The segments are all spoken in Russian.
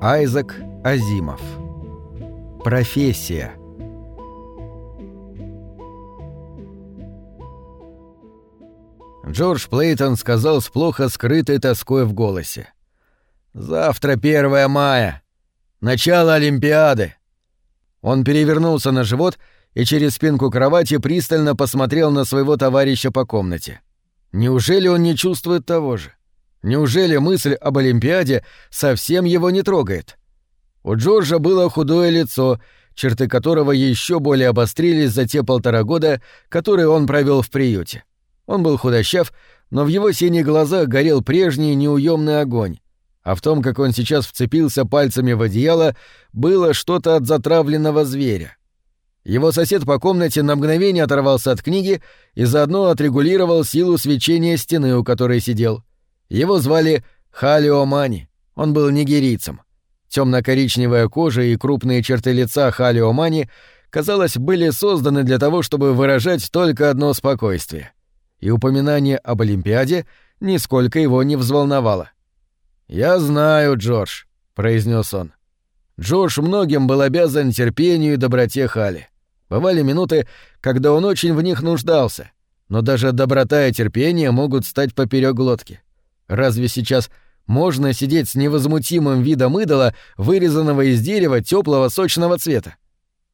Айзек Азимов. Профессия. Джордж Плейтон сказал с плохо скрытой тоской в голосе. «Завтра 1 мая. Начало Олимпиады». Он перевернулся на живот и через спинку кровати пристально посмотрел на своего товарища по комнате. Неужели он не чувствует того же? Неужели мысль об Олимпиаде совсем его не трогает? У Джорджа было худое лицо, черты которого еще более обострились за те полтора года, которые он провел в приюте. Он был худощав, но в его синих глазах горел прежний неуемный огонь, а в том, как он сейчас вцепился пальцами в одеяло, было что-то от затравленного зверя. Его сосед по комнате на мгновение оторвался от книги и заодно отрегулировал силу свечения стены, у которой сидел. Его звали Халио Мани. Он был нигерийцем. Темно-коричневая кожа и крупные черты лица Халио Мани, казалось, были созданы для того, чтобы выражать только одно спокойствие. И упоминание об Олимпиаде нисколько его не взволновало. «Я знаю, Джордж», — произнес он. Джордж многим был обязан терпению и доброте Хали. Бывали минуты, когда он очень в них нуждался, но даже доброта и терпение могут стать поперек глотки. Разве сейчас можно сидеть с невозмутимым видом идола, вырезанного из дерева теплого сочного цвета?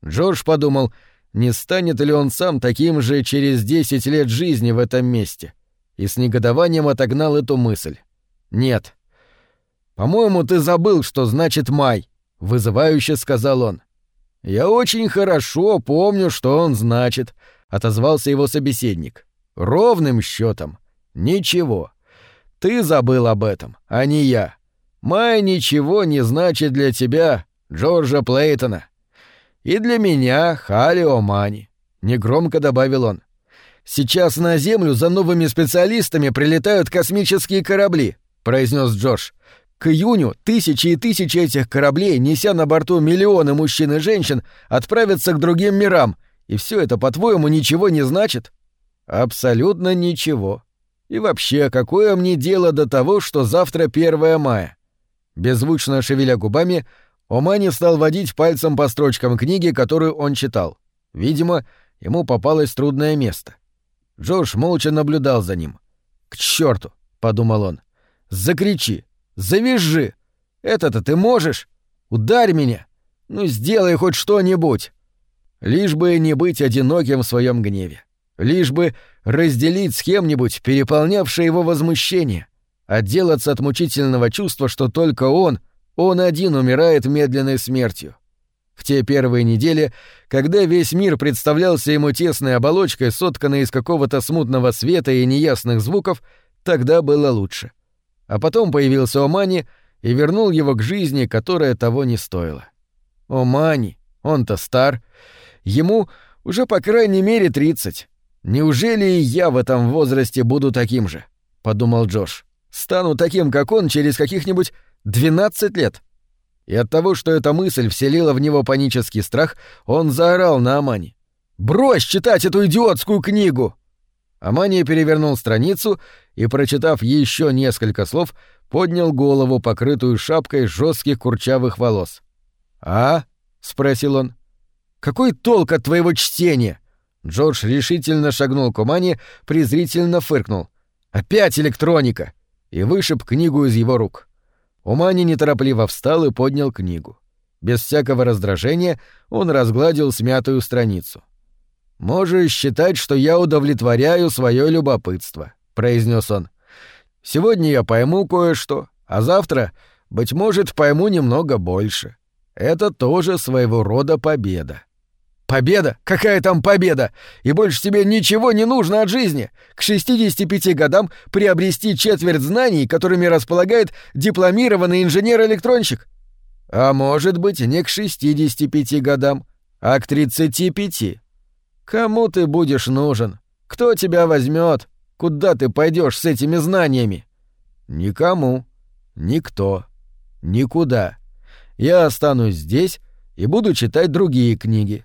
Джордж подумал, не станет ли он сам таким же через десять лет жизни в этом месте, и с негодованием отогнал эту мысль. Нет. «По-моему, ты забыл, что значит май», — вызывающе сказал он. «Я очень хорошо помню, что он значит», — отозвался его собеседник. «Ровным счетом. Ничего. Ты забыл об этом, а не я. Май ничего не значит для тебя, Джорджа Плейтона. И для меня, Хали Омани», — негромко добавил он. «Сейчас на Землю за новыми специалистами прилетают космические корабли», — произнес Джордж. К июню тысячи и тысячи этих кораблей, неся на борту миллионы мужчин и женщин, отправятся к другим мирам, и все это, по-твоему, ничего не значит? Абсолютно ничего. И вообще, какое мне дело до того, что завтра 1 мая? Беззвучно шевеля губами, Омани стал водить пальцем по строчкам книги, которую он читал. Видимо, ему попалось трудное место. Джордж молча наблюдал за ним. «К черту!» — подумал он. «Закричи! Завяжи! Это-то ты можешь? Ударь меня! Ну, сделай хоть что-нибудь!» Лишь бы не быть одиноким в своем гневе. Лишь бы разделить с кем-нибудь переполнявшее его возмущение. Отделаться от мучительного чувства, что только он, он один умирает медленной смертью. В те первые недели, когда весь мир представлялся ему тесной оболочкой, сотканной из какого-то смутного света и неясных звуков, тогда было лучше. — а потом появился Омани и вернул его к жизни, которая того не стоила. Омани, он-то стар, ему уже по крайней мере тридцать. Неужели и я в этом возрасте буду таким же? подумал Джош. Стану таким, как он, через каких-нибудь двенадцать лет. И от того, что эта мысль вселила в него панический страх, он заорал на Амани. «Брось читать эту идиотскую книгу!» Амания перевернул страницу и, прочитав еще несколько слов, поднял голову, покрытую шапкой жестких курчавых волос. «А?» — спросил он. «Какой толк от твоего чтения?» Джордж решительно шагнул к Умане, презрительно фыркнул. «Опять электроника!» и вышиб книгу из его рук. Умани неторопливо встал и поднял книгу. Без всякого раздражения он разгладил смятую страницу. «Можешь считать, что я удовлетворяю свое любопытство», — произнес он. «Сегодня я пойму кое-что, а завтра, быть может, пойму немного больше. Это тоже своего рода победа». «Победа? Какая там победа? И больше тебе ничего не нужно от жизни. К 65 годам приобрести четверть знаний, которыми располагает дипломированный инженер-электронщик. А может быть, не к 65 годам, а к 35. Кому ты будешь нужен? Кто тебя возьмет? Куда ты пойдешь с этими знаниями? Никому. Никто. Никуда. Я останусь здесь и буду читать другие книги.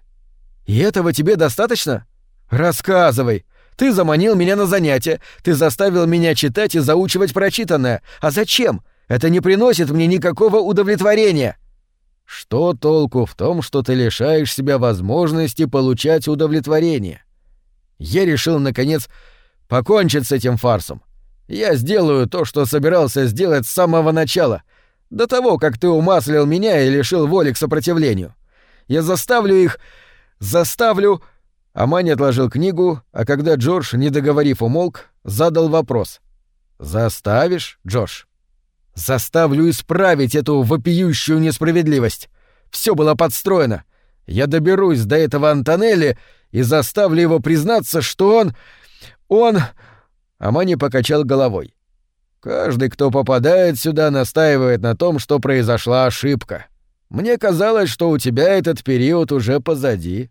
И этого тебе достаточно? Рассказывай. Ты заманил меня на занятия, ты заставил меня читать и заучивать прочитанное. А зачем? Это не приносит мне никакого удовлетворения. Что толку в том, что ты лишаешь себя возможности получать удовлетворение? Я решил, наконец, покончить с этим фарсом. Я сделаю то, что собирался сделать с самого начала, до того, как ты умаслил меня и лишил воли к сопротивлению. Я заставлю их... заставлю...» Амани отложил книгу, а когда Джордж, не договорив, умолк, задал вопрос. «Заставишь, Джордж?» «Заставлю исправить эту вопиющую несправедливость. Все было подстроено. Я доберусь до этого Антонелли и заставлю его признаться, что он... он...» Амани покачал головой. «Каждый, кто попадает сюда, настаивает на том, что произошла ошибка. Мне казалось, что у тебя этот период уже позади».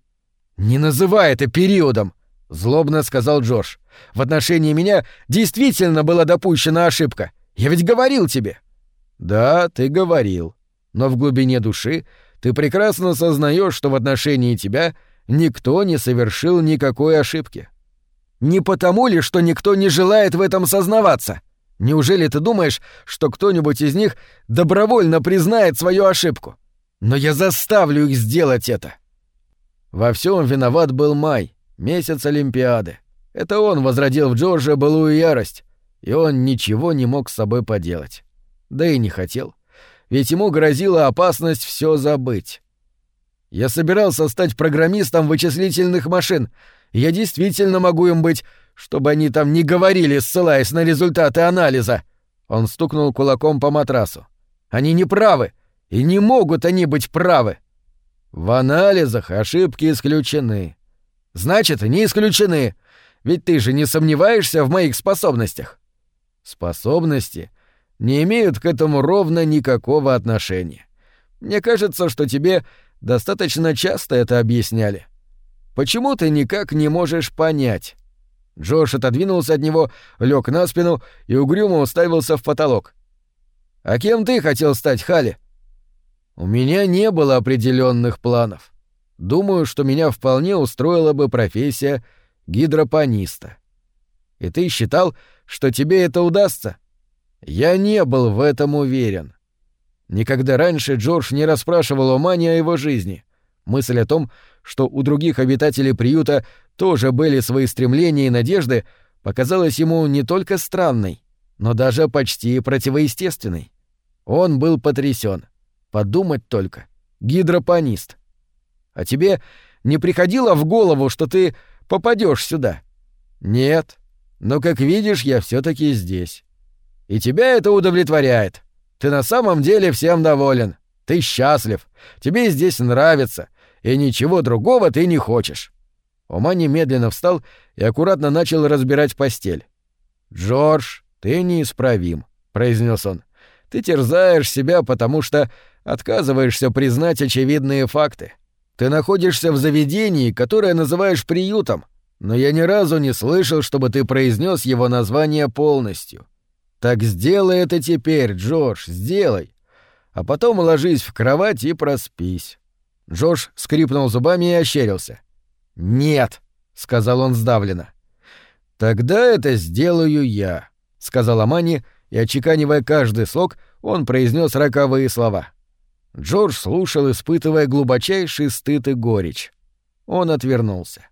«Не называй это периодом!» — злобно сказал Джордж. «В отношении меня действительно была допущена ошибка. Я ведь говорил тебе». «Да, ты говорил. Но в глубине души ты прекрасно сознаешь, что в отношении тебя никто не совершил никакой ошибки. Не потому ли, что никто не желает в этом сознаваться? Неужели ты думаешь, что кто-нибудь из них добровольно признает свою ошибку? Но я заставлю их сделать это. Во всем виноват был май, месяц Олимпиады. Это он возродил в Джорже былую ярость, и он ничего не мог с собой поделать. Да и не хотел. Ведь ему грозила опасность все забыть. Я собирался стать программистом вычислительных машин, я действительно могу им быть, чтобы они там не говорили, ссылаясь на результаты анализа. Он стукнул кулаком по матрасу. Они не правы, и не могут они быть правы. В анализах ошибки исключены. Значит, не исключены. Ведь ты же не сомневаешься в моих способностях. Способности не имеют к этому ровно никакого отношения. Мне кажется, что тебе достаточно часто это объясняли. Почему ты никак не можешь понять? Джош отодвинулся от него, лег на спину и угрюмо уставился в потолок. А кем ты хотел стать, Хали? У меня не было определенных планов. Думаю, что меня вполне устроила бы профессия гидропониста. И ты считал, что тебе это удастся? Я не был в этом уверен. Никогда раньше Джордж не расспрашивал о Мане о его жизни. Мысль о том, что у других обитателей приюта тоже были свои стремления и надежды, показалась ему не только странной, но даже почти противоестественной. Он был потрясен. Подумать только. Гидропонист. А тебе не приходило в голову, что ты попадешь сюда? Нет. Но, как видишь, я все таки здесь. И тебя это удовлетворяет. Ты на самом деле всем доволен. Ты счастлив. Тебе здесь нравится и ничего другого ты не хочешь». Ома немедленно встал и аккуратно начал разбирать постель. «Джордж, ты неисправим», — произнес он. «Ты терзаешь себя, потому что отказываешься признать очевидные факты. Ты находишься в заведении, которое называешь приютом, но я ни разу не слышал, чтобы ты произнес его название полностью. Так сделай это теперь, Джордж, сделай. А потом ложись в кровать и проспись. Джош скрипнул зубами и ощерился. «Нет», — сказал он сдавленно. «Тогда это сделаю я», — сказала Мани, и, отчеканивая каждый слог, он произнес роковые слова. Джордж слушал, испытывая глубочайший стыд и горечь. Он отвернулся.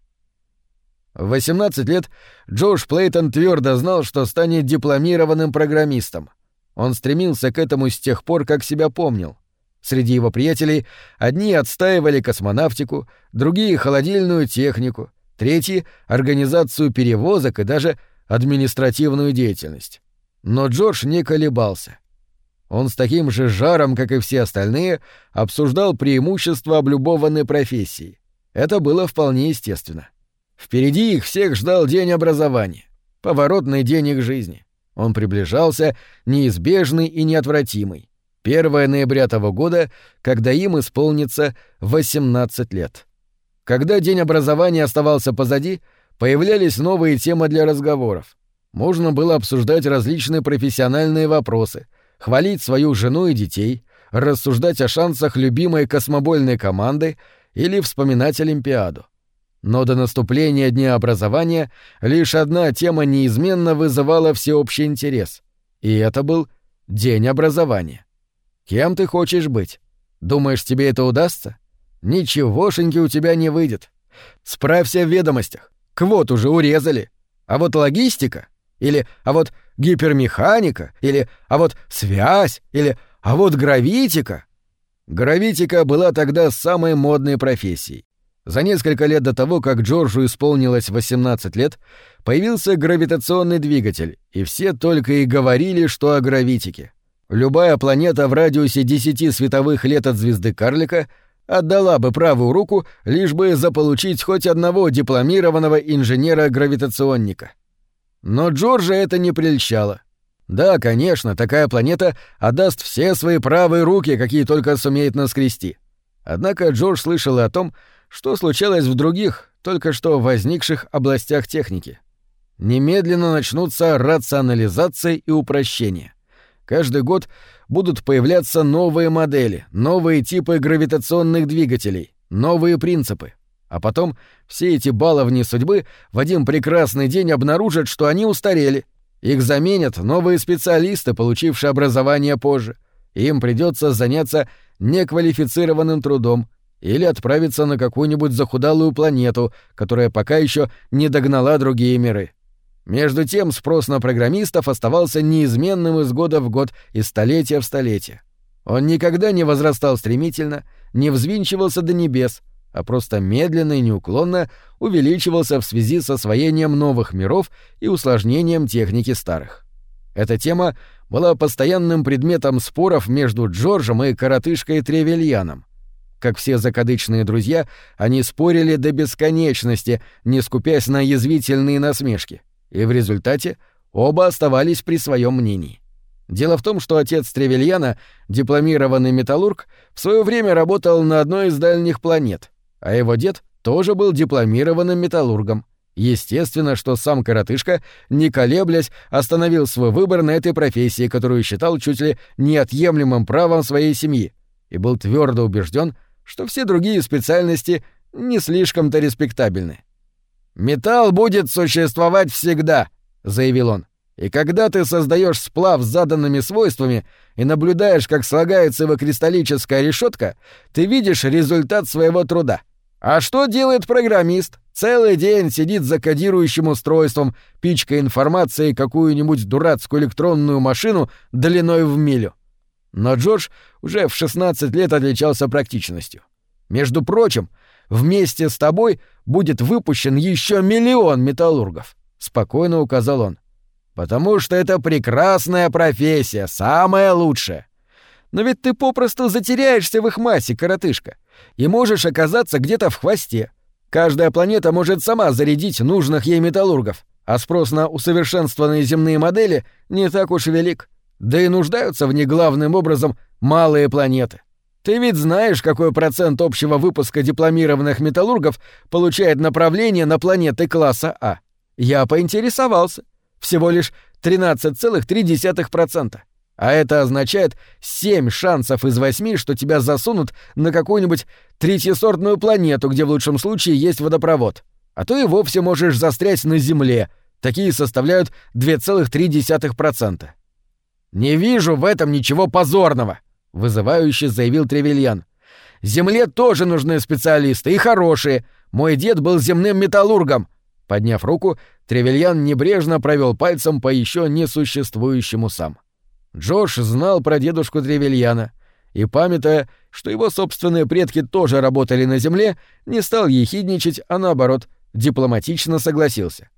В 18 лет Джордж Плейтон твердо знал, что станет дипломированным программистом. Он стремился к этому с тех пор, как себя помнил. Среди его приятелей одни отстаивали космонавтику, другие — холодильную технику, третьи — организацию перевозок и даже административную деятельность. Но Джордж не колебался. Он с таким же жаром, как и все остальные, обсуждал преимущества облюбованной профессии. Это было вполне естественно. Впереди их всех ждал день образования, поворотный день их жизни. Он приближался, неизбежный и неотвратимый. 1 ноября того года, когда им исполнится 18 лет. Когда день образования оставался позади, появлялись новые темы для разговоров. Можно было обсуждать различные профессиональные вопросы, хвалить свою жену и детей, рассуждать о шансах любимой космобольной команды или вспоминать Олимпиаду. Но до наступления Дня образования лишь одна тема неизменно вызывала всеобщий интерес, и это был День образования. Кем ты хочешь быть? Думаешь, тебе это удастся? Ничегошеньки у тебя не выйдет. Справься в ведомостях. Квот уже урезали. А вот логистика, или а вот гипермеханика, или а вот связь, или а вот гравитика. Гравитика была тогда самой модной профессией. За несколько лет до того, как Джорджу исполнилось 18 лет, появился гравитационный двигатель, и все только и говорили, что о гравитике. Любая планета в радиусе 10 световых лет от звезды карлика отдала бы правую руку, лишь бы заполучить хоть одного дипломированного инженера-гравитационника. Но Джорджа это не прельщало. Да, конечно, такая планета отдаст все свои правые руки, какие только сумеет наскрести. Однако Джордж слышал о том, что случалось в других, только что возникших областях техники. Немедленно начнутся рационализация и упрощение. Каждый год будут появляться новые модели, новые типы гравитационных двигателей, новые принципы. А потом все эти баловни судьбы в один прекрасный день обнаружат, что они устарели. Их заменят новые специалисты, получившие образование позже. Им придется заняться неквалифицированным трудом, или отправиться на какую-нибудь захудалую планету, которая пока еще не догнала другие миры. Между тем спрос на программистов оставался неизменным из года в год, из столетия в столетие. Он никогда не возрастал стремительно, не взвинчивался до небес, а просто медленно и неуклонно увеличивался в связи с освоением новых миров и усложнением техники старых. Эта тема была постоянным предметом споров между Джорджем и коротышкой Тревельяном. Как все закадычные друзья, они спорили до бесконечности, не скупясь на язвительные насмешки. И в результате оба оставались при своем мнении. Дело в том, что отец Тревельяна, дипломированный металлург, в свое время работал на одной из дальних планет, а его дед тоже был дипломированным металлургом. Естественно, что сам коротышка, не колеблясь, остановил свой выбор на этой профессии, которую считал чуть ли неотъемлемым правом своей семьи, и был твердо убежден, что все другие специальности не слишком-то респектабельны. «Металл будет существовать всегда», — заявил он. «И когда ты создаешь сплав с заданными свойствами и наблюдаешь, как слагается его кристаллическая решетка, ты видишь результат своего труда. А что делает программист? Целый день сидит за кодирующим устройством, пичкая информацией какую-нибудь дурацкую электронную машину длиной в милю. Но Джордж уже в 16 лет отличался практичностью. Между прочим, вместе с тобой будет выпущен еще миллион металлургов, спокойно указал он. Потому что это прекрасная профессия, самая лучшая. Но ведь ты попросту затеряешься в их массе, коротышка, и можешь оказаться где-то в хвосте. Каждая планета может сама зарядить нужных ей металлургов, а спрос на усовершенствованные земные модели не так уж велик. Да и нуждаются в ней главным образом малые планеты. Ты ведь знаешь, какой процент общего выпуска дипломированных металлургов получает направление на планеты класса А? Я поинтересовался. Всего лишь 13,3%. А это означает 7 шансов из 8, что тебя засунут на какую-нибудь третьесортную планету, где в лучшем случае есть водопровод. А то и вовсе можешь застрять на Земле. Такие составляют 2,3%. «Не вижу в этом ничего позорного», — вызывающе заявил Тревельян. «Земле тоже нужны специалисты, и хорошие. Мой дед был земным металлургом». Подняв руку, Тревельян небрежно провел пальцем по еще несуществующему сам. Джош знал про дедушку Тревельяна и, памятая, что его собственные предки тоже работали на земле, не стал ехидничать, а наоборот, дипломатично согласился.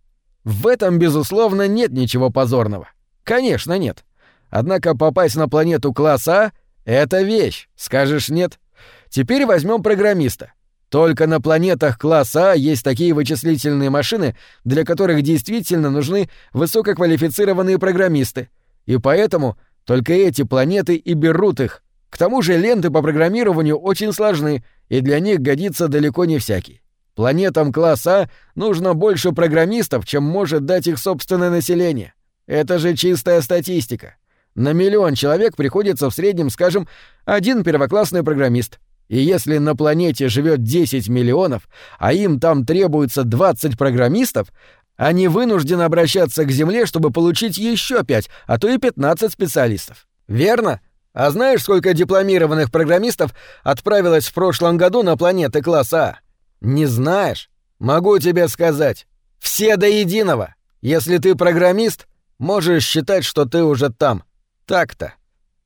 В этом, безусловно, нет ничего позорного. Конечно, нет. Однако попасть на планету класса А — это вещь, скажешь нет? Теперь возьмем программиста. Только на планетах класса А есть такие вычислительные машины, для которых действительно нужны высококвалифицированные программисты. И поэтому только эти планеты и берут их. К тому же ленты по программированию очень сложны, и для них годится далеко не всякий. Планетам класса нужно больше программистов, чем может дать их собственное население. Это же чистая статистика. На миллион человек приходится в среднем, скажем, один первоклассный программист. И если на планете живет 10 миллионов, а им там требуется 20 программистов, они вынуждены обращаться к Земле, чтобы получить еще 5, а то и 15 специалистов. Верно? А знаешь, сколько дипломированных программистов отправилось в прошлом году на планеты класса А? Не знаешь? Могу тебе сказать. Все до единого. Если ты программист, можешь считать, что ты уже там. Так-то.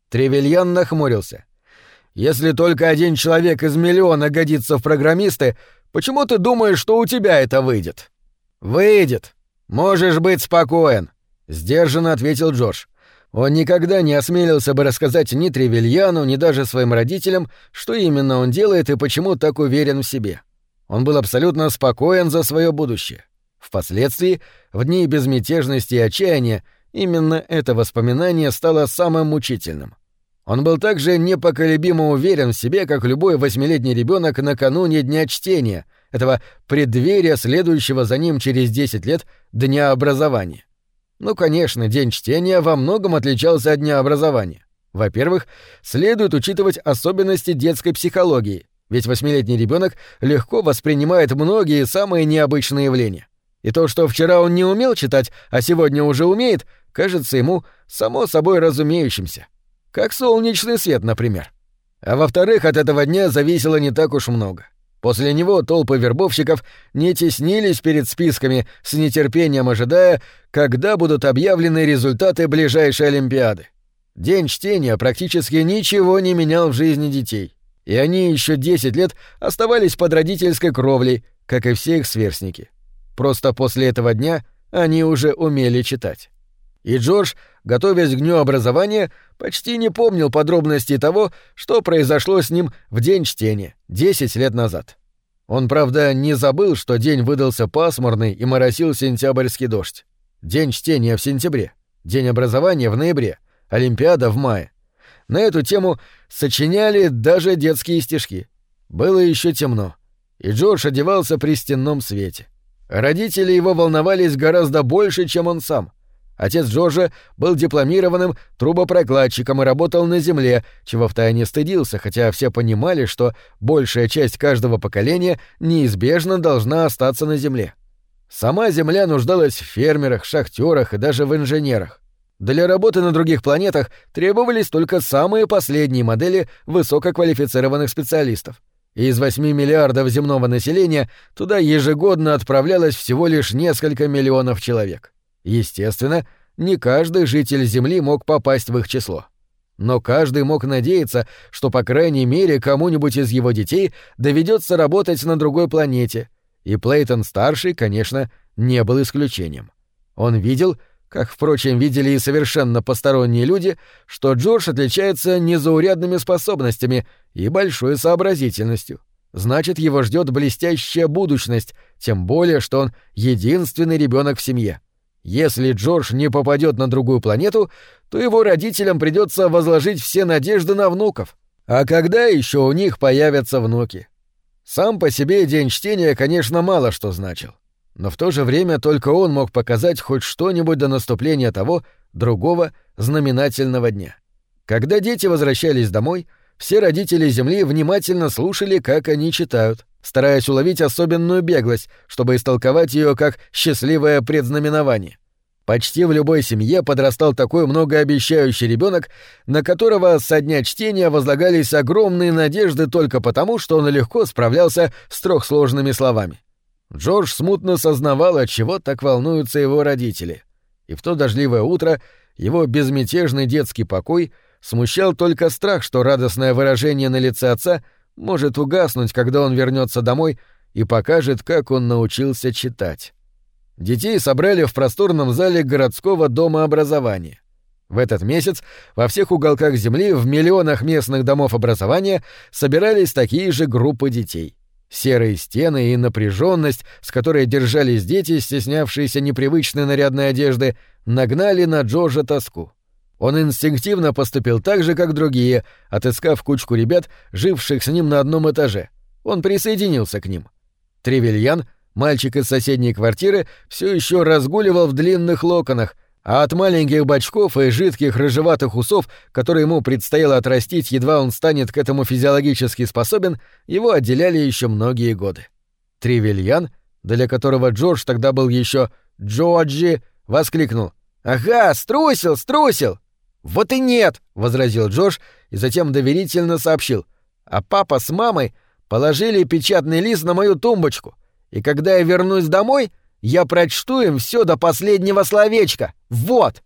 Тревельян нахмурился. Если только один человек из миллиона годится в программисты, почему ты думаешь, что у тебя это выйдет? Выйдет. Можешь быть спокоен, сдержанно ответил Джордж. Он никогда не осмелился бы рассказать ни Тревельяну, ни даже своим родителям, что именно он делает и почему так уверен в себе. Он был абсолютно спокоен за свое будущее. Впоследствии, в дни безмятежности и отчаяния, именно это воспоминание стало самым мучительным. Он был также непоколебимо уверен в себе, как любой восьмилетний ребенок накануне дня чтения, этого преддверия следующего за ним через 10 лет дня образования. Ну, конечно, день чтения во многом отличался от дня образования. Во-первых, следует учитывать особенности детской психологии, ведь восьмилетний ребенок легко воспринимает многие самые необычные явления. И то, что вчера он не умел читать, а сегодня уже умеет, кажется ему само собой разумеющимся. Как солнечный свет, например. А во-вторых, от этого дня зависело не так уж много. После него толпы вербовщиков не теснились перед списками, с нетерпением ожидая, когда будут объявлены результаты ближайшей Олимпиады. День чтения практически ничего не менял в жизни детей, и они еще 10 лет оставались под родительской кровлей, как и все их сверстники. Просто после этого дня они уже умели читать. И Джордж, готовясь к дню образования, почти не помнил подробностей того, что произошло с ним в день чтения, 10 лет назад. Он, правда, не забыл, что день выдался пасмурный и моросил сентябрьский дождь. День чтения в сентябре, день образования в ноябре, Олимпиада в мае. На эту тему сочиняли даже детские стишки. Было еще темно, и Джордж одевался при стенном свете. Родители его волновались гораздо больше, чем он сам — Отец Джорджа был дипломированным трубопрокладчиком и работал на земле, чего втайне стыдился, хотя все понимали, что большая часть каждого поколения неизбежно должна остаться на земле. Сама Земля нуждалась в фермерах, шахтерах и даже в инженерах. Для работы на других планетах требовались только самые последние модели высококвалифицированных специалистов. Из 8 миллиардов земного населения туда ежегодно отправлялось всего лишь несколько миллионов человек. Естественно, не каждый житель Земли мог попасть в их число. Но каждый мог надеяться, что по крайней мере кому-нибудь из его детей доведется работать на другой планете, и Плейтон-старший, конечно, не был исключением. Он видел, как, впрочем, видели и совершенно посторонние люди, что Джордж отличается незаурядными способностями и большой сообразительностью. Значит, его ждет блестящая будущность, тем более, что он единственный ребенок в семье. Если Джордж не попадет на другую планету, то его родителям придется возложить все надежды на внуков. А когда еще у них появятся внуки? Сам по себе день чтения, конечно, мало что значил. Но в то же время только он мог показать хоть что-нибудь до наступления того, другого, знаменательного дня. Когда дети возвращались домой, все родители Земли внимательно слушали, как они читают стараясь уловить особенную беглость, чтобы истолковать ее как счастливое предзнаменование. Почти в любой семье подрастал такой многообещающий ребенок, на которого со дня чтения возлагались огромные надежды только потому, что он легко справлялся с трехсложными словами. Джордж смутно сознавал, от чего так волнуются его родители. И в то дождливое утро его безмятежный детский покой смущал только страх, что радостное выражение на лице отца — может угаснуть, когда он вернется домой и покажет, как он научился читать. Детей собрали в просторном зале городского дома образования. В этот месяц во всех уголках Земли в миллионах местных домов образования собирались такие же группы детей. Серые стены и напряженность, с которой держались дети, стеснявшиеся непривычной нарядной одежды, нагнали на Джорджа тоску. Он инстинктивно поступил так же, как другие, отыскав кучку ребят, живших с ним на одном этаже. Он присоединился к ним. Тревельян, мальчик из соседней квартиры, все еще разгуливал в длинных локонах, а от маленьких бачков и жидких рыжеватых усов, которые ему предстояло отрастить, едва он станет к этому физиологически способен, его отделяли еще многие годы. Тревельян, для которого Джордж тогда был еще Джорджи, воскликнул. «Ага, струсил, струсил!» «Вот и нет!» — возразил Джош и затем доверительно сообщил. «А папа с мамой положили печатный лист на мою тумбочку, и когда я вернусь домой, я прочту им все до последнего словечка. Вот!»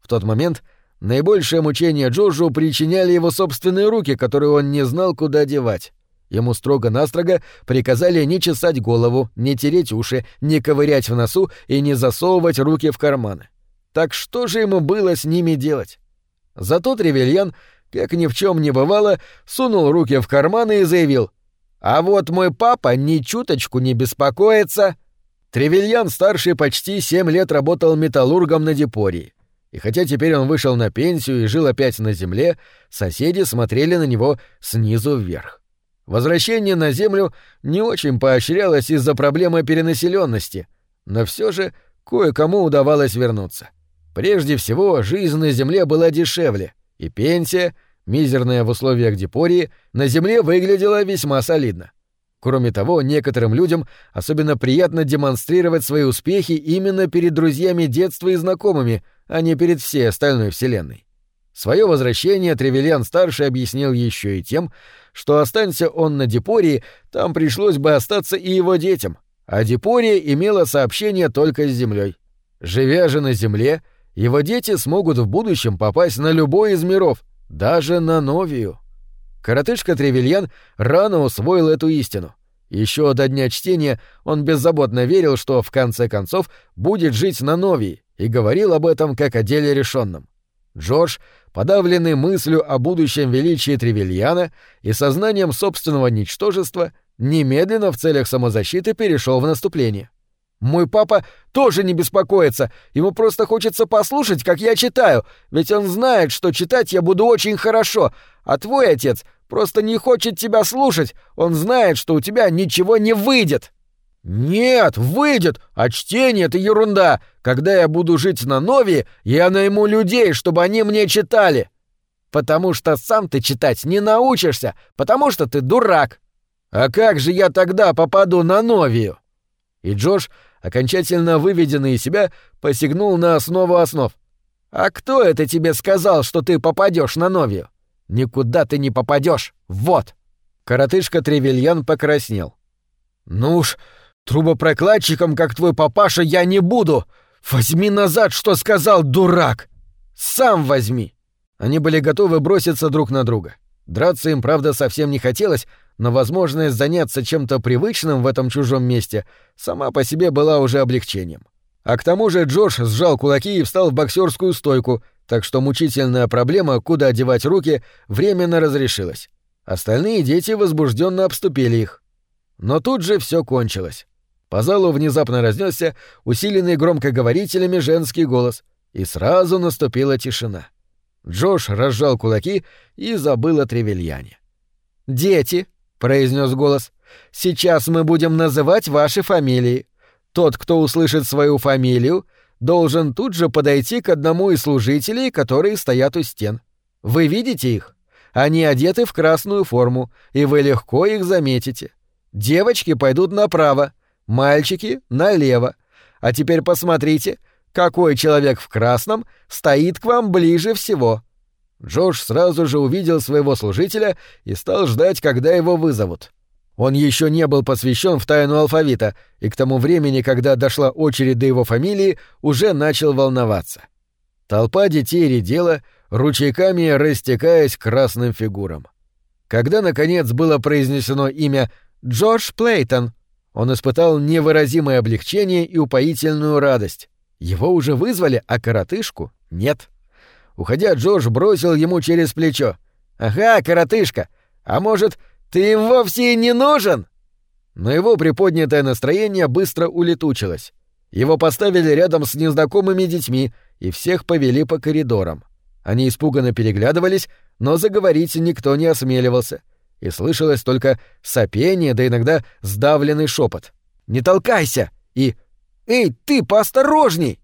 В тот момент наибольшее мучение Джорджу причиняли его собственные руки, которые он не знал, куда девать. Ему строго-настрого приказали не чесать голову, не тереть уши, не ковырять в носу и не засовывать руки в карманы. Так что же ему было с ними делать? Зато Тревельян, как ни в чем не бывало, сунул руки в карманы и заявил «А вот мой папа ни чуточку не беспокоится». Тревельян старший почти семь лет работал металлургом на депории. И хотя теперь он вышел на пенсию и жил опять на земле, соседи смотрели на него снизу вверх. Возвращение на Землю не очень поощрялось из-за проблемы перенаселенности, но все же кое-кому удавалось вернуться. Прежде всего, жизнь на Земле была дешевле, и пенсия, мизерная в условиях депории, на Земле выглядела весьма солидно. Кроме того, некоторым людям особенно приятно демонстрировать свои успехи именно перед друзьями детства и знакомыми, а не перед всей остальной Вселенной. Свое возвращение Тревельян-старший объяснил еще и тем, что останься он на Депории, там пришлось бы остаться и его детям, а Депория имела сообщение только с Землей. Живя же на Земле, его дети смогут в будущем попасть на любой из миров, даже на Новию. Коротышка Тревельян рано усвоил эту истину. Еще до дня чтения он беззаботно верил, что в конце концов будет жить на Новии, и говорил об этом как о деле решенном. Джордж, подавленный мыслью о будущем величии Тревельяна и сознанием собственного ничтожества, немедленно в целях самозащиты перешел в наступление. «Мой папа тоже не беспокоится, ему просто хочется послушать, как я читаю, ведь он знает, что читать я буду очень хорошо, а твой отец просто не хочет тебя слушать, он знает, что у тебя ничего не выйдет». «Нет, выйдет, а чтение — это ерунда. Когда я буду жить на Нове, я найму людей, чтобы они мне читали». «Потому что сам ты читать не научишься, потому что ты дурак». «А как же я тогда попаду на Новию?» И Джош, окончательно выведенный из себя, посягнул на основу основ. «А кто это тебе сказал, что ты попадешь на Новию?» «Никуда ты не попадешь. Вот!» Коротышка Тревельян покраснел. «Ну уж, Трубопрокладчиком, как твой папаша, я не буду. Возьми назад, что сказал, дурак. Сам возьми. Они были готовы броситься друг на друга. Драться им, правда, совсем не хотелось, но возможность заняться чем-то привычным в этом чужом месте сама по себе была уже облегчением. А к тому же Джош сжал кулаки и встал в боксерскую стойку, так что мучительная проблема, куда девать руки, временно разрешилась. Остальные дети возбужденно обступили их. Но тут же все кончилось. По залу внезапно разнесся усиленный громкоговорителями женский голос, и сразу наступила тишина. Джош разжал кулаки и забыл о Тревельяне. «Дети», — произнес голос, — «сейчас мы будем называть ваши фамилии. Тот, кто услышит свою фамилию, должен тут же подойти к одному из служителей, которые стоят у стен. Вы видите их? Они одеты в красную форму, и вы легко их заметите. Девочки пойдут направо, Мальчики налево. А теперь посмотрите, какой человек в красном стоит к вам ближе всего. Джордж сразу же увидел своего служителя и стал ждать, когда его вызовут. Он еще не был посвящен в тайну алфавита, и к тому времени, когда дошла очередь до его фамилии, уже начал волноваться. Толпа детей редела, ручейками растекаясь красным фигурам. Когда, наконец, было произнесено имя «Джордж Плейтон», он испытал невыразимое облегчение и упоительную радость. Его уже вызвали, а коротышку — нет. Уходя, Джордж бросил ему через плечо. «Ага, коротышка, а может, ты им вовсе и не нужен?» Но его приподнятое настроение быстро улетучилось. Его поставили рядом с незнакомыми детьми и всех повели по коридорам. Они испуганно переглядывались, но заговорить никто не осмеливался — и слышалось только сопение, да иногда сдавленный шепот. «Не толкайся!» и «Эй, ты, поосторожней!»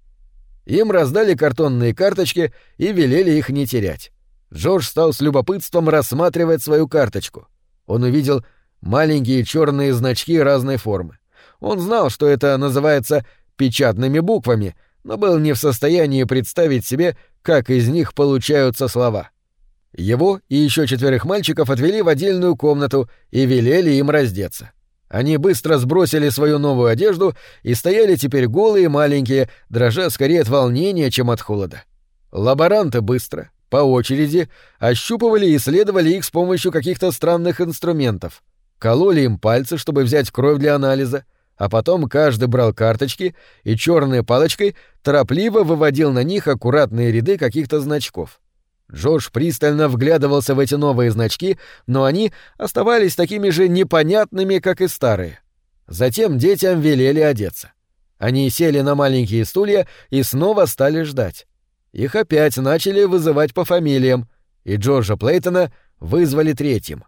Им раздали картонные карточки и велели их не терять. Джордж стал с любопытством рассматривать свою карточку. Он увидел маленькие черные значки разной формы. Он знал, что это называется печатными буквами, но был не в состоянии представить себе, как из них получаются слова. Его и еще четверых мальчиков отвели в отдельную комнату и велели им раздеться. Они быстро сбросили свою новую одежду и стояли теперь голые маленькие, дрожа скорее от волнения, чем от холода. Лаборанты быстро, по очереди, ощупывали и исследовали их с помощью каких-то странных инструментов. Кололи им пальцы, чтобы взять кровь для анализа, а потом каждый брал карточки и черной палочкой торопливо выводил на них аккуратные ряды каких-то значков. Джордж пристально вглядывался в эти новые значки, но они оставались такими же непонятными, как и старые. Затем детям велели одеться. Они сели на маленькие стулья и снова стали ждать. Их опять начали вызывать по фамилиям, и Джорджа Плейтона вызвали третьим.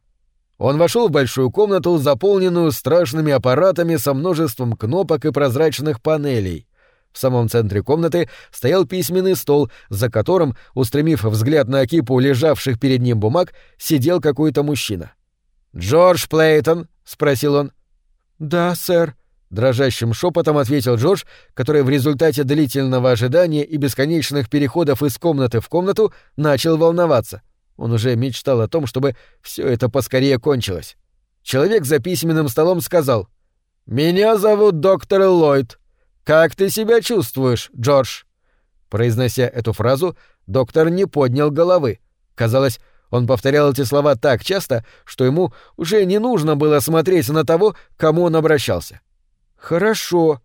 Он вошел в большую комнату, заполненную страшными аппаратами со множеством кнопок и прозрачных панелей. В самом центре комнаты стоял письменный стол, за которым, устремив взгляд на кипу лежавших перед ним бумаг, сидел какой-то мужчина. «Джордж Плейтон?» — спросил он. «Да, сэр», — дрожащим шепотом ответил Джордж, который в результате длительного ожидания и бесконечных переходов из комнаты в комнату начал волноваться. Он уже мечтал о том, чтобы все это поскорее кончилось. Человек за письменным столом сказал «Меня зовут доктор Ллойд». «Как ты себя чувствуешь, Джордж?» Произнося эту фразу, доктор не поднял головы. Казалось, он повторял эти слова так часто, что ему уже не нужно было смотреть на того, кому он обращался. «Хорошо».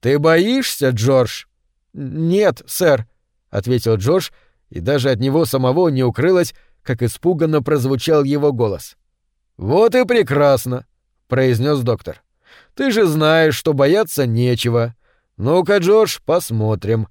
«Ты боишься, Джордж?» «Нет, сэр», — ответил Джордж, и даже от него самого не укрылось, как испуганно прозвучал его голос. «Вот и прекрасно», — произнес доктор. Ты же знаешь, что бояться нечего. Ну-ка, Джордж, посмотрим.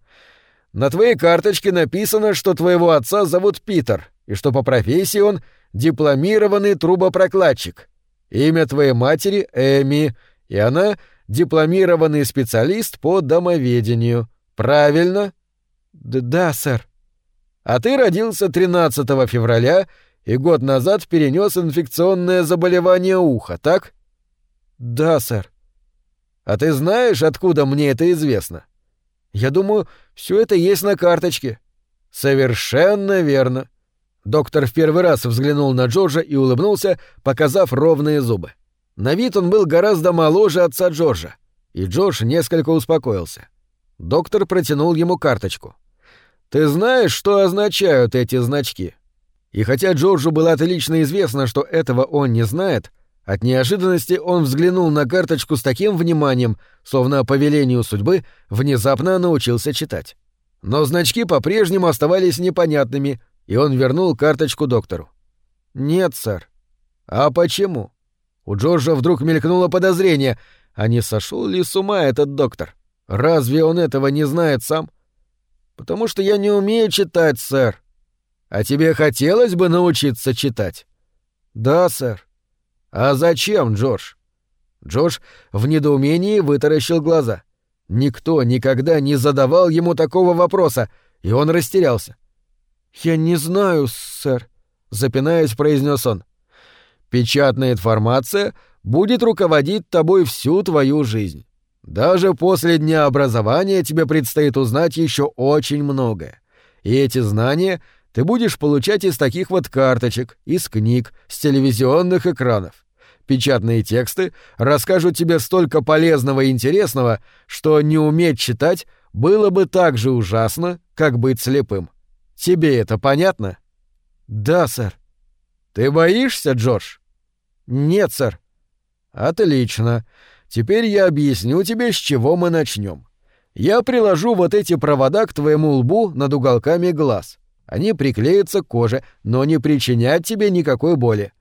На твоей карточке написано, что твоего отца зовут Питер, и что по профессии он дипломированный трубопрокладчик. Имя твоей матери — Эми, и она — дипломированный специалист по домоведению. Правильно? Д да, сэр. А ты родился 13 февраля и год назад перенес инфекционное заболевание уха, так? Да, сэр. А ты знаешь, откуда мне это известно? Я думаю, все это есть на карточке. Совершенно верно. Доктор в первый раз взглянул на Джорджа и улыбнулся, показав ровные зубы. На вид он был гораздо моложе отца Джорджа, и Джордж несколько успокоился. Доктор протянул ему карточку. «Ты знаешь, что означают эти значки?» И хотя Джорджу было отлично известно, что этого он не знает, от неожиданности он взглянул на карточку с таким вниманием, словно по велению судьбы внезапно научился читать. Но значки по-прежнему оставались непонятными, и он вернул карточку доктору. «Нет, сэр». «А почему?» У Джорджа вдруг мелькнуло подозрение, а не сошел ли с ума этот доктор? Разве он этого не знает сам? «Потому что я не умею читать, сэр». «А тебе хотелось бы научиться читать?» «Да, сэр». «А зачем, Джордж?» Джордж в недоумении вытаращил глаза. Никто никогда не задавал ему такого вопроса, и он растерялся. «Я не знаю, сэр», — запинаясь, произнес он. «Печатная информация будет руководить тобой всю твою жизнь. Даже после дня образования тебе предстоит узнать еще очень многое. И эти знания ты будешь получать из таких вот карточек, из книг, с телевизионных экранов. Печатные тексты расскажут тебе столько полезного и интересного, что не уметь читать было бы так же ужасно, как быть слепым. Тебе это понятно? Да, сэр. Ты боишься, Джордж? Нет, сэр. Отлично. Теперь я объясню тебе, с чего мы начнем. Я приложу вот эти провода к твоему лбу над уголками глаз. Они приклеятся к коже, но не причинят тебе никакой боли.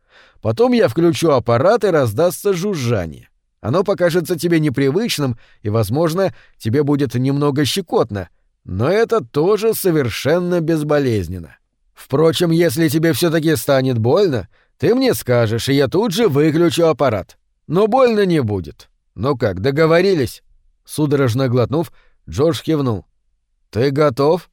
Потом я включу аппарат и раздастся жужжание. Оно покажется тебе непривычным, и, возможно, тебе будет немного щекотно, но это тоже совершенно безболезненно. Впрочем, если тебе все таки станет больно, ты мне скажешь, и я тут же выключу аппарат. Но больно не будет. Ну как, договорились?» Судорожно глотнув, Джордж кивнул. «Ты готов?»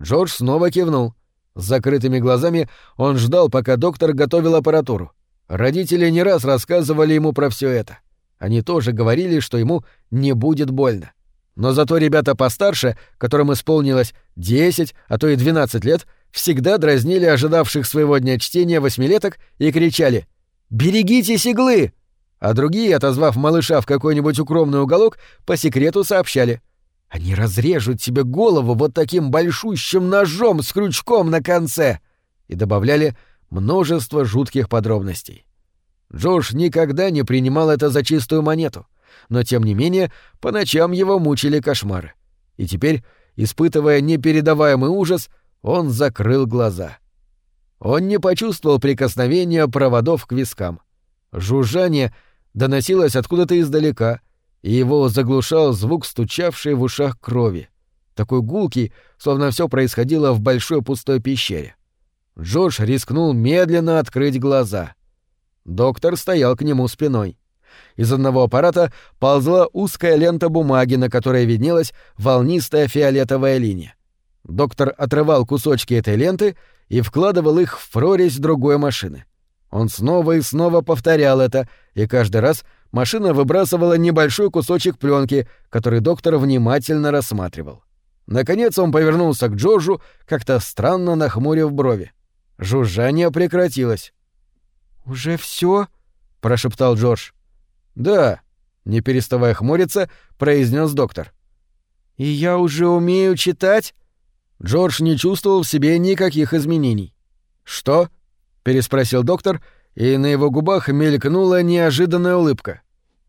Джордж снова кивнул. С закрытыми глазами он ждал, пока доктор готовил аппаратуру. Родители не раз рассказывали ему про все это. Они тоже говорили, что ему не будет больно. Но зато ребята постарше, которым исполнилось 10, а то и 12 лет, всегда дразнили ожидавших своего дня чтения восьмилеток и кричали «Берегитесь иглы!» А другие, отозвав малыша в какой-нибудь укромный уголок, по секрету сообщали «Они разрежут тебе голову вот таким большущим ножом с крючком на конце!» и добавляли множество жутких подробностей. Джош никогда не принимал это за чистую монету, но тем не менее по ночам его мучили кошмары. И теперь, испытывая непередаваемый ужас, он закрыл глаза. Он не почувствовал прикосновения проводов к вискам. Жужжание доносилось откуда-то издалека, и его заглушал звук стучавшей в ушах крови, такой гулкий, словно все происходило в большой пустой пещере. Джош рискнул медленно открыть глаза. Доктор стоял к нему спиной. Из одного аппарата ползла узкая лента бумаги, на которой виднелась волнистая фиолетовая линия. Доктор отрывал кусочки этой ленты и вкладывал их в прорезь другой машины. Он снова и снова повторял это, и каждый раз машина выбрасывала небольшой кусочек пленки, который доктор внимательно рассматривал. Наконец он повернулся к Джорджу, как-то странно нахмурив брови. Жужжание прекратилось. «Уже все? прошептал Джордж. «Да», — не переставая хмуриться, произнес доктор. «И я уже умею читать?» Джордж не чувствовал в себе никаких изменений. «Что?» — переспросил доктор, и на его губах мелькнула неожиданная улыбка.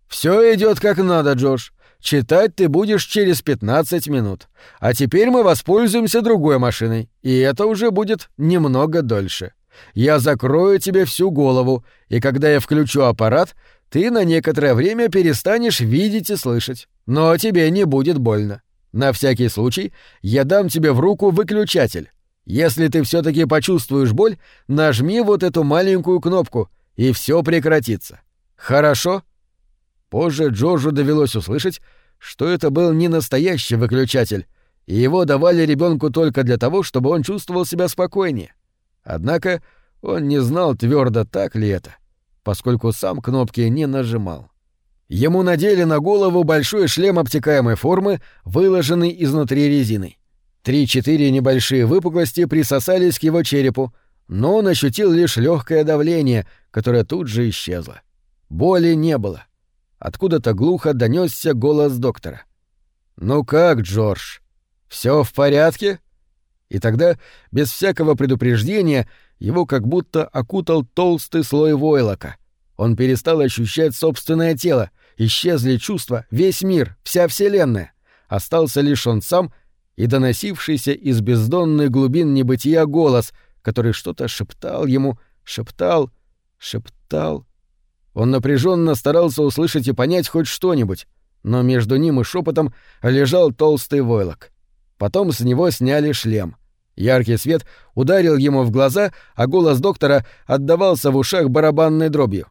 «Все идет как надо, Джордж. Читать ты будешь через 15 минут. А теперь мы воспользуемся другой машиной, и это уже будет немного дольше. Я закрою тебе всю голову, и когда я включу аппарат, ты на некоторое время перестанешь видеть и слышать. Но тебе не будет больно. На всякий случай я дам тебе в руку выключатель. Если ты все таки почувствуешь боль, нажми вот эту маленькую кнопку, и все прекратится. Хорошо? Позже Джорджу довелось услышать, что это был не настоящий выключатель, и его давали ребенку только для того, чтобы он чувствовал себя спокойнее. Однако он не знал твердо, так ли это, поскольку сам кнопки не нажимал. Ему надели на голову большой шлем обтекаемой формы, выложенный изнутри резиной. Три-четыре небольшие выпуклости присосались к его черепу, но он ощутил лишь легкое давление, которое тут же исчезло. Боли не было. Откуда-то глухо донесся голос доктора. «Ну как, Джордж? Все в порядке?» И тогда, без всякого предупреждения, его как будто окутал толстый слой войлока. Он перестал ощущать собственное тело, исчезли чувства, весь мир, вся Вселенная. Остался лишь он сам и доносившийся из бездонной глубин небытия голос, который что-то шептал ему, шептал, шептал. Он напряженно старался услышать и понять хоть что-нибудь, но между ним и шепотом лежал толстый войлок. Потом с него сняли шлем. Яркий свет ударил ему в глаза, а голос доктора отдавался в ушах барабанной дробью.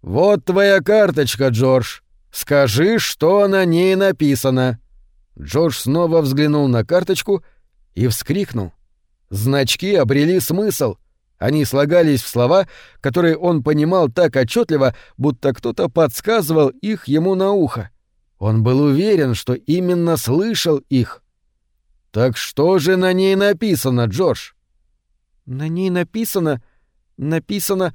«Вот твоя карточка, Джордж. Скажи, что на ней написано». Джордж снова взглянул на карточку и вскрикнул. Значки обрели смысл. Они слагались в слова, которые он понимал так отчетливо, будто кто-то подсказывал их ему на ухо. Он был уверен, что именно слышал их. «Так что же на ней написано, Джордж?» «На ней написано... написано...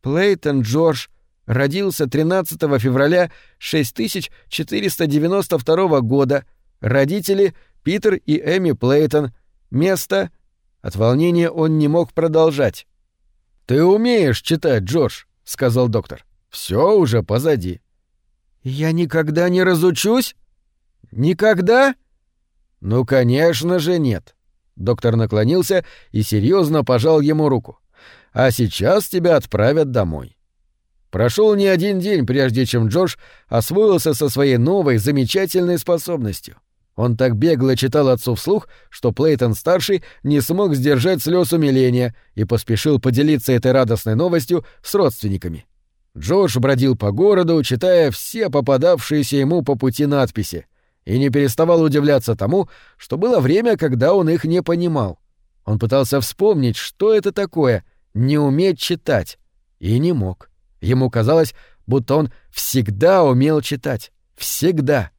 Плейтон Джордж родился 13 февраля 6492 года. Родители Питер и Эми Плейтон. Место от волнения он не мог продолжать. «Ты умеешь читать, Джордж», — сказал доктор. «Все уже позади». «Я никогда не разучусь? Никогда?» «Ну, конечно же, нет». Доктор наклонился и серьезно пожал ему руку. «А сейчас тебя отправят домой». Прошел не один день, прежде чем Джордж освоился со своей новой замечательной способностью. Он так бегло читал отцу вслух, что Плейтон-старший не смог сдержать слез умиления и поспешил поделиться этой радостной новостью с родственниками. Джош бродил по городу, читая все попадавшиеся ему по пути надписи, и не переставал удивляться тому, что было время, когда он их не понимал. Он пытался вспомнить, что это такое — не уметь читать, и не мог. Ему казалось, будто он всегда умел читать. Всегда.